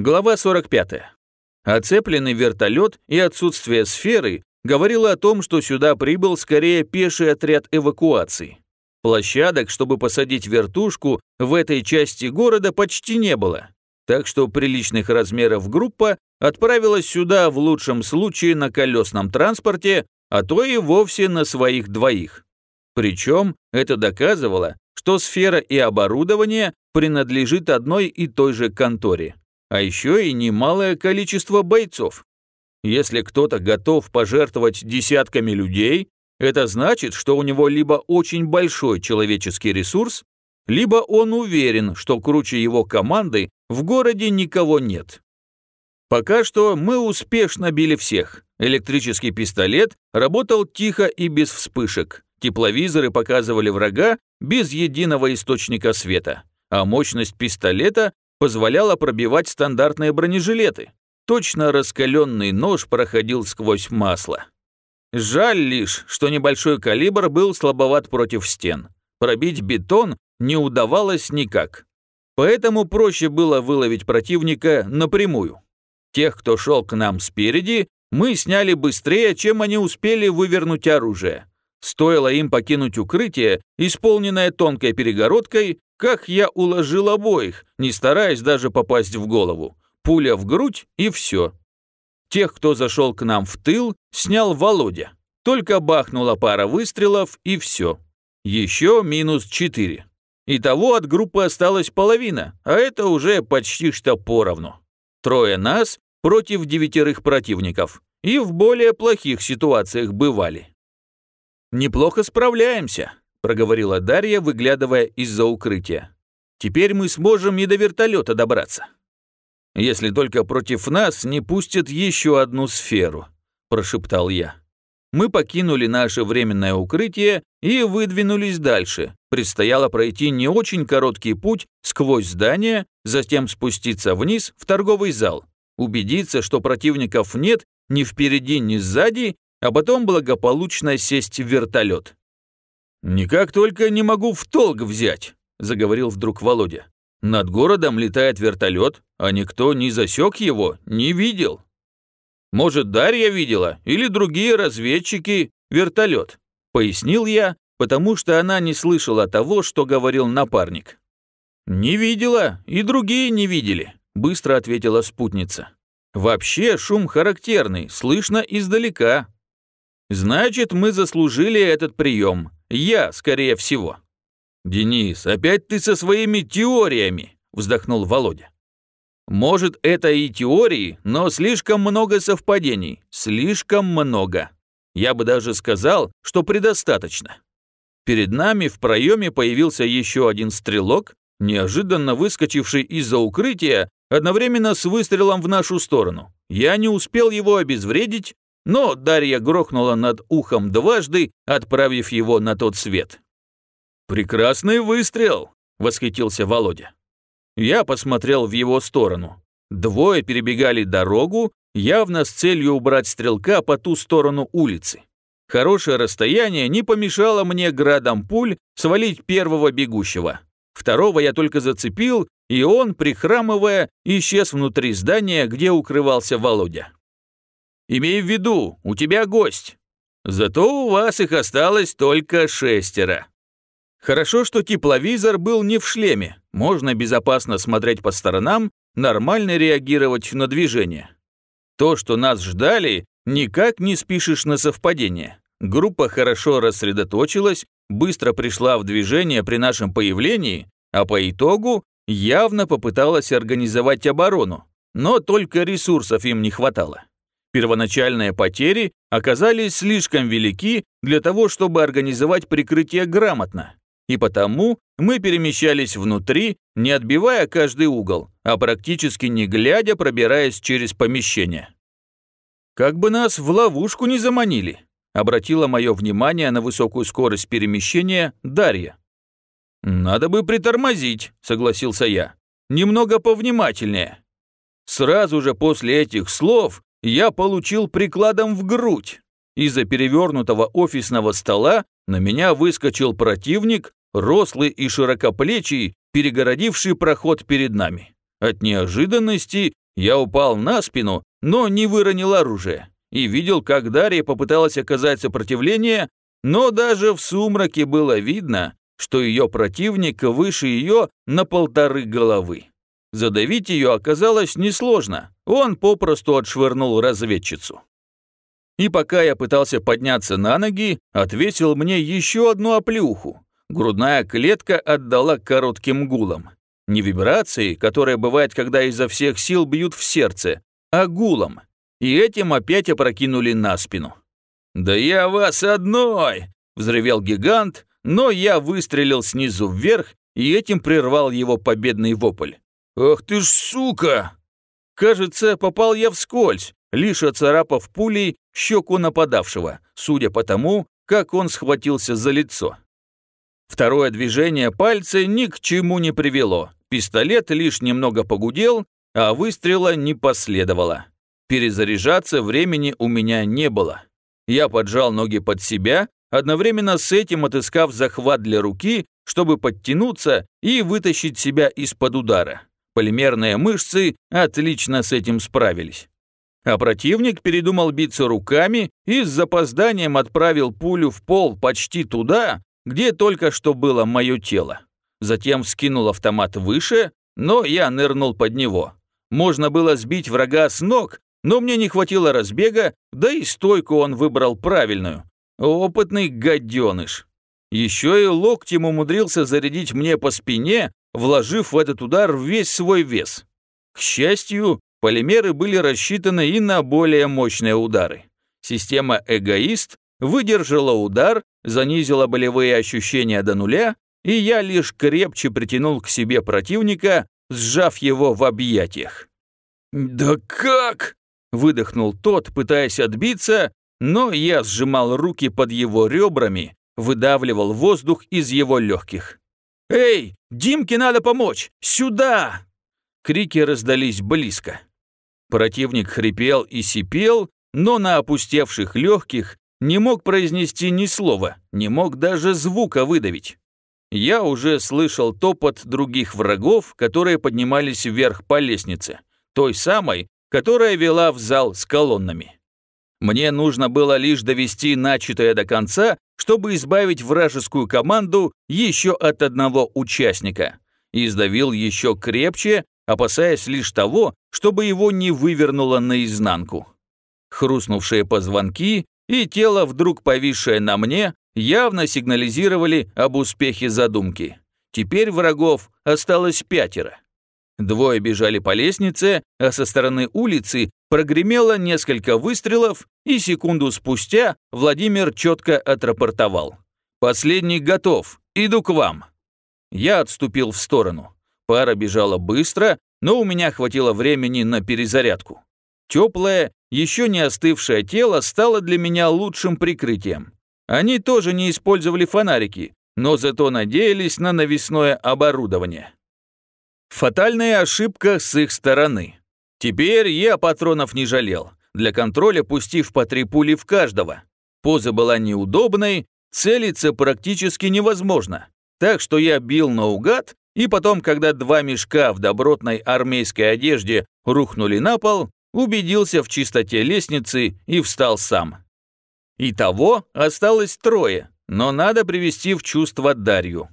Глава 45. Оцепленный вертолет и отсутствие сферы говорило о том, что сюда прибыл скорее пеший отряд эвакуации. Площадок, чтобы посадить вертушку, в этой части города почти не было. Так что приличных размеров группа отправилась сюда в лучшем случае на колесном транспорте, а то и вовсе на своих двоих. Причем это доказывало, что сфера и оборудование принадлежит одной и той же конторе а еще и немалое количество бойцов. Если кто-то готов пожертвовать десятками людей, это значит, что у него либо очень большой человеческий ресурс, либо он уверен, что круче его команды в городе никого нет. Пока что мы успешно били всех. Электрический пистолет работал тихо и без вспышек. Тепловизоры показывали врага без единого источника света, а мощность пистолета позволяла пробивать стандартные бронежилеты. Точно раскаленный нож проходил сквозь масло. Жаль лишь, что небольшой калибр был слабоват против стен. Пробить бетон не удавалось никак. Поэтому проще было выловить противника напрямую. Тех, кто шел к нам спереди, мы сняли быстрее, чем они успели вывернуть оружие. Стоило им покинуть укрытие, исполненное тонкой перегородкой, как я уложил обоих, не стараясь даже попасть в голову. Пуля в грудь и все. Тех, кто зашел к нам в тыл, снял Володя. Только бахнула пара выстрелов и все. Еще минус четыре. Итого от группы осталась половина, а это уже почти что поровну. Трое нас против девятерых противников. И в более плохих ситуациях бывали. Неплохо справляемся проговорила Дарья, выглядывая из-за укрытия. «Теперь мы сможем и до вертолета добраться». «Если только против нас не пустят еще одну сферу», – прошептал я. Мы покинули наше временное укрытие и выдвинулись дальше. Предстояло пройти не очень короткий путь сквозь здание, затем спуститься вниз в торговый зал, убедиться, что противников нет ни впереди, ни сзади, а потом благополучно сесть в вертолет. «Никак только не могу в толк взять», – заговорил вдруг Володя. «Над городом летает вертолет, а никто не засек его, не видел. Может, Дарья видела или другие разведчики вертолет?» – пояснил я, потому что она не слышала того, что говорил напарник. «Не видела, и другие не видели», – быстро ответила спутница. «Вообще шум характерный, слышно издалека». «Значит, мы заслужили этот прием», я, скорее всего. «Денис, опять ты со своими теориями!» – вздохнул Володя. «Может, это и теории, но слишком много совпадений. Слишком много. Я бы даже сказал, что предостаточно». Перед нами в проеме появился еще один стрелок, неожиданно выскочивший из-за укрытия одновременно с выстрелом в нашу сторону. Я не успел его обезвредить, но Дарья грохнула над ухом дважды, отправив его на тот свет. «Прекрасный выстрел!» – восхитился Володя. Я посмотрел в его сторону. Двое перебегали дорогу, явно с целью убрать стрелка по ту сторону улицы. Хорошее расстояние не помешало мне градом пуль свалить первого бегущего. Второго я только зацепил, и он, прихрамывая, исчез внутри здания, где укрывался Володя. Имей в виду, у тебя гость. Зато у вас их осталось только шестеро. Хорошо, что тепловизор был не в шлеме. Можно безопасно смотреть по сторонам, нормально реагировать на движение. То, что нас ждали, никак не спишешь на совпадение. Группа хорошо рассредоточилась, быстро пришла в движение при нашем появлении, а по итогу явно попыталась организовать оборону, но только ресурсов им не хватало. Первоначальные потери оказались слишком велики для того, чтобы организовать прикрытие грамотно. И потому мы перемещались внутри, не отбивая каждый угол, а практически не глядя, пробираясь через помещение. «Как бы нас в ловушку не заманили», обратила мое внимание на высокую скорость перемещения Дарья. «Надо бы притормозить», — согласился я. «Немного повнимательнее». Сразу же после этих слов я получил прикладом в грудь. Из-за перевернутого офисного стола на меня выскочил противник, рослый и широкоплечий, перегородивший проход перед нами. От неожиданности Я упал на спину, но не выронил оружие, и видел, как Дарья попыталась оказать сопротивление, но даже в сумраке было видно, что ее противник выше ее на полторы головы. Задавить ее оказалось несложно, он попросту отшвырнул разведчицу. И пока я пытался подняться на ноги, отвесил мне еще одну оплюху. Грудная клетка отдала коротким гулом. Не вибрацией, которая бывает, когда изо всех сил бьют в сердце, а гулом. И этим опять опрокинули на спину. «Да я вас одной!» – взревел гигант, но я выстрелил снизу вверх и этим прервал его победный вопль. «Ах ты ж сука!» Кажется, попал я вскользь, лишь оцарапав пулей щеку нападавшего, судя по тому, как он схватился за лицо. Второе движение пальца ни к чему не привело. Пистолет лишь немного погудел, а выстрела не последовало. Перезаряжаться времени у меня не было. Я поджал ноги под себя, одновременно с этим отыскав захват для руки, чтобы подтянуться и вытащить себя из-под удара. Полимерные мышцы отлично с этим справились. А противник передумал биться руками и с запозданием отправил пулю в пол почти туда, где только что было мое тело. Затем скинул автомат выше, но я нырнул под него. Можно было сбить врага с ног, но мне не хватило разбега, да и стойку он выбрал правильную. Опытный гаденыш. Еще и локтем умудрился зарядить мне по спине, вложив в этот удар весь свой вес. К счастью, полимеры были рассчитаны и на более мощные удары. Система «Эгоист» выдержала удар, занизила болевые ощущения до нуля, и я лишь крепче притянул к себе противника, сжав его в объятиях. «Да как?» – выдохнул тот, пытаясь отбиться, но я сжимал руки под его ребрами, выдавливал воздух из его легких. «Эй, Димке надо помочь! Сюда!» Крики раздались близко. Противник хрипел и сипел, но на опустевших легких не мог произнести ни слова, не мог даже звука выдавить. Я уже слышал топот других врагов, которые поднимались вверх по лестнице, той самой, которая вела в зал с колоннами. Мне нужно было лишь довести начатое до конца, чтобы избавить вражескую команду еще от одного участника. И сдавил еще крепче, опасаясь лишь того, чтобы его не вывернуло наизнанку. Хрустнувшие позвонки и тело, вдруг повисшее на мне, явно сигнализировали об успехе задумки. Теперь врагов осталось пятеро. Двое бежали по лестнице, а со стороны улицы прогремело несколько выстрелов, и секунду спустя Владимир четко отрапортовал. «Последний готов, иду к вам». Я отступил в сторону. Пара бежала быстро, но у меня хватило времени на перезарядку. Теплое, еще не остывшее тело стало для меня лучшим прикрытием. Они тоже не использовали фонарики, но зато надеялись на навесное оборудование. Фатальная ошибка с их стороны. Теперь я патронов не жалел, для контроля пустив по три пули в каждого. Поза была неудобной, целиться практически невозможно. Так что я бил наугад, и потом, когда два мешка в добротной армейской одежде рухнули на пол, убедился в чистоте лестницы и встал сам. Итого осталось трое, но надо привести в чувство Дарью.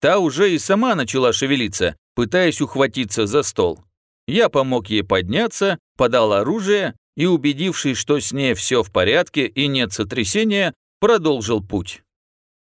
Та уже и сама начала шевелиться, пытаясь ухватиться за стол. Я помог ей подняться, подал оружие и, убедившись, что с ней все в порядке и нет сотрясения, продолжил путь.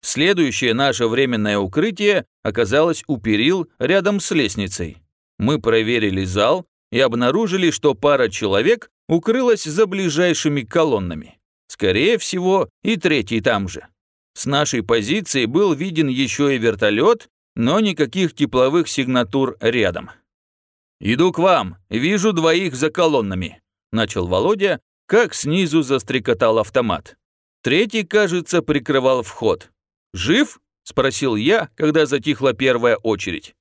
Следующее наше временное укрытие оказалось у перил рядом с лестницей. Мы проверили зал и обнаружили, что пара человек укрылась за ближайшими колоннами. Скорее всего, и третий там же. С нашей позиции был виден еще и вертолет, но никаких тепловых сигнатур рядом. «Иду к вам, вижу двоих за колоннами», – начал Володя, как снизу застрекотал автомат. Третий, кажется, прикрывал вход. «Жив?» – спросил я, когда затихла первая очередь.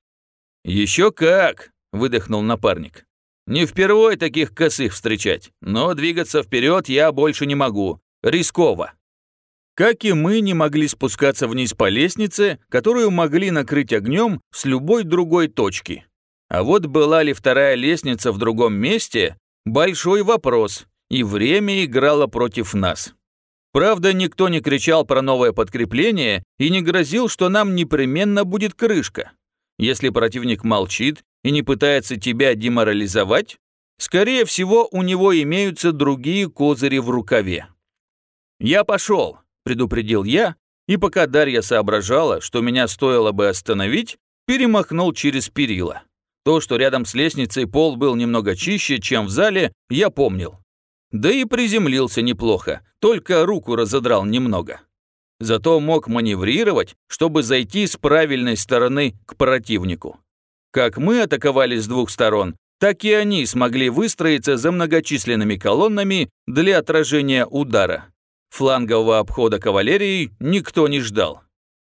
«Еще как!» – выдохнул напарник. Не впервой таких косых встречать, но двигаться вперед я больше не могу. Рисково. Как и мы не могли спускаться вниз по лестнице, которую могли накрыть огнем с любой другой точки. А вот была ли вторая лестница в другом месте – большой вопрос, и время играло против нас. Правда, никто не кричал про новое подкрепление и не грозил, что нам непременно будет крышка. Если противник молчит и не пытается тебя деморализовать, скорее всего, у него имеются другие козыри в рукаве. «Я пошел», – предупредил я, и пока Дарья соображала, что меня стоило бы остановить, перемахнул через перила. То, что рядом с лестницей пол был немного чище, чем в зале, я помнил. Да и приземлился неплохо, только руку разодрал немного. Зато мог маневрировать, чтобы зайти с правильной стороны к противнику. Как мы атаковали с двух сторон, так и они смогли выстроиться за многочисленными колоннами для отражения удара. Флангового обхода кавалерии никто не ждал.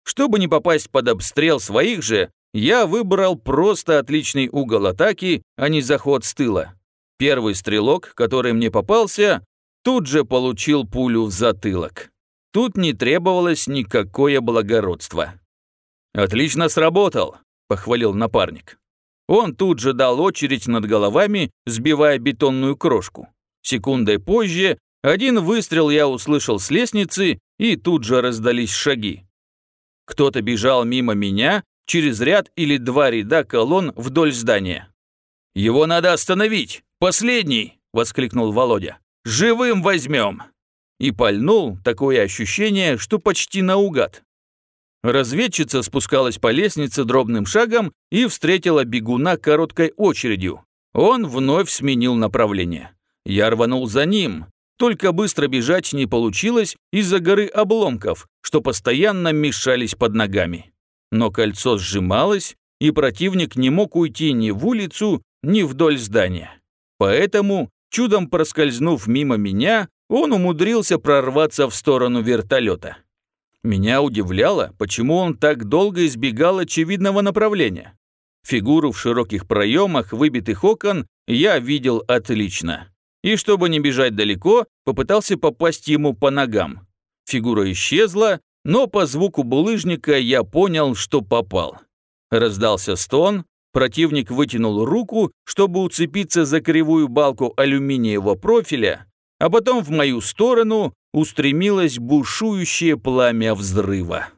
Чтобы не попасть под обстрел своих же, я выбрал просто отличный угол атаки, а не заход с тыла. Первый стрелок, который мне попался, тут же получил пулю в затылок. Тут не требовалось никакое благородство. «Отлично сработал», – похвалил напарник. Он тут же дал очередь над головами, сбивая бетонную крошку. Секундой позже один выстрел я услышал с лестницы, и тут же раздались шаги. Кто-то бежал мимо меня, через ряд или два ряда колонн вдоль здания. «Его надо остановить! Последний!» – воскликнул Володя. «Живым возьмем!» И пальнул такое ощущение, что почти наугад. Разведчица спускалась по лестнице дробным шагом и встретила бегуна короткой очередью. Он вновь сменил направление. Я рванул за ним, только быстро бежать не получилось из-за горы обломков, что постоянно мешались под ногами но кольцо сжималось, и противник не мог уйти ни в улицу, ни вдоль здания. Поэтому, чудом проскользнув мимо меня, он умудрился прорваться в сторону вертолета. Меня удивляло, почему он так долго избегал очевидного направления. Фигуру в широких проемах выбитых окон я видел отлично. И чтобы не бежать далеко, попытался попасть ему по ногам. Фигура исчезла, но по звуку булыжника я понял, что попал. Раздался стон, противник вытянул руку, чтобы уцепиться за кривую балку алюминиевого профиля, а потом в мою сторону устремилось бушующее пламя взрыва.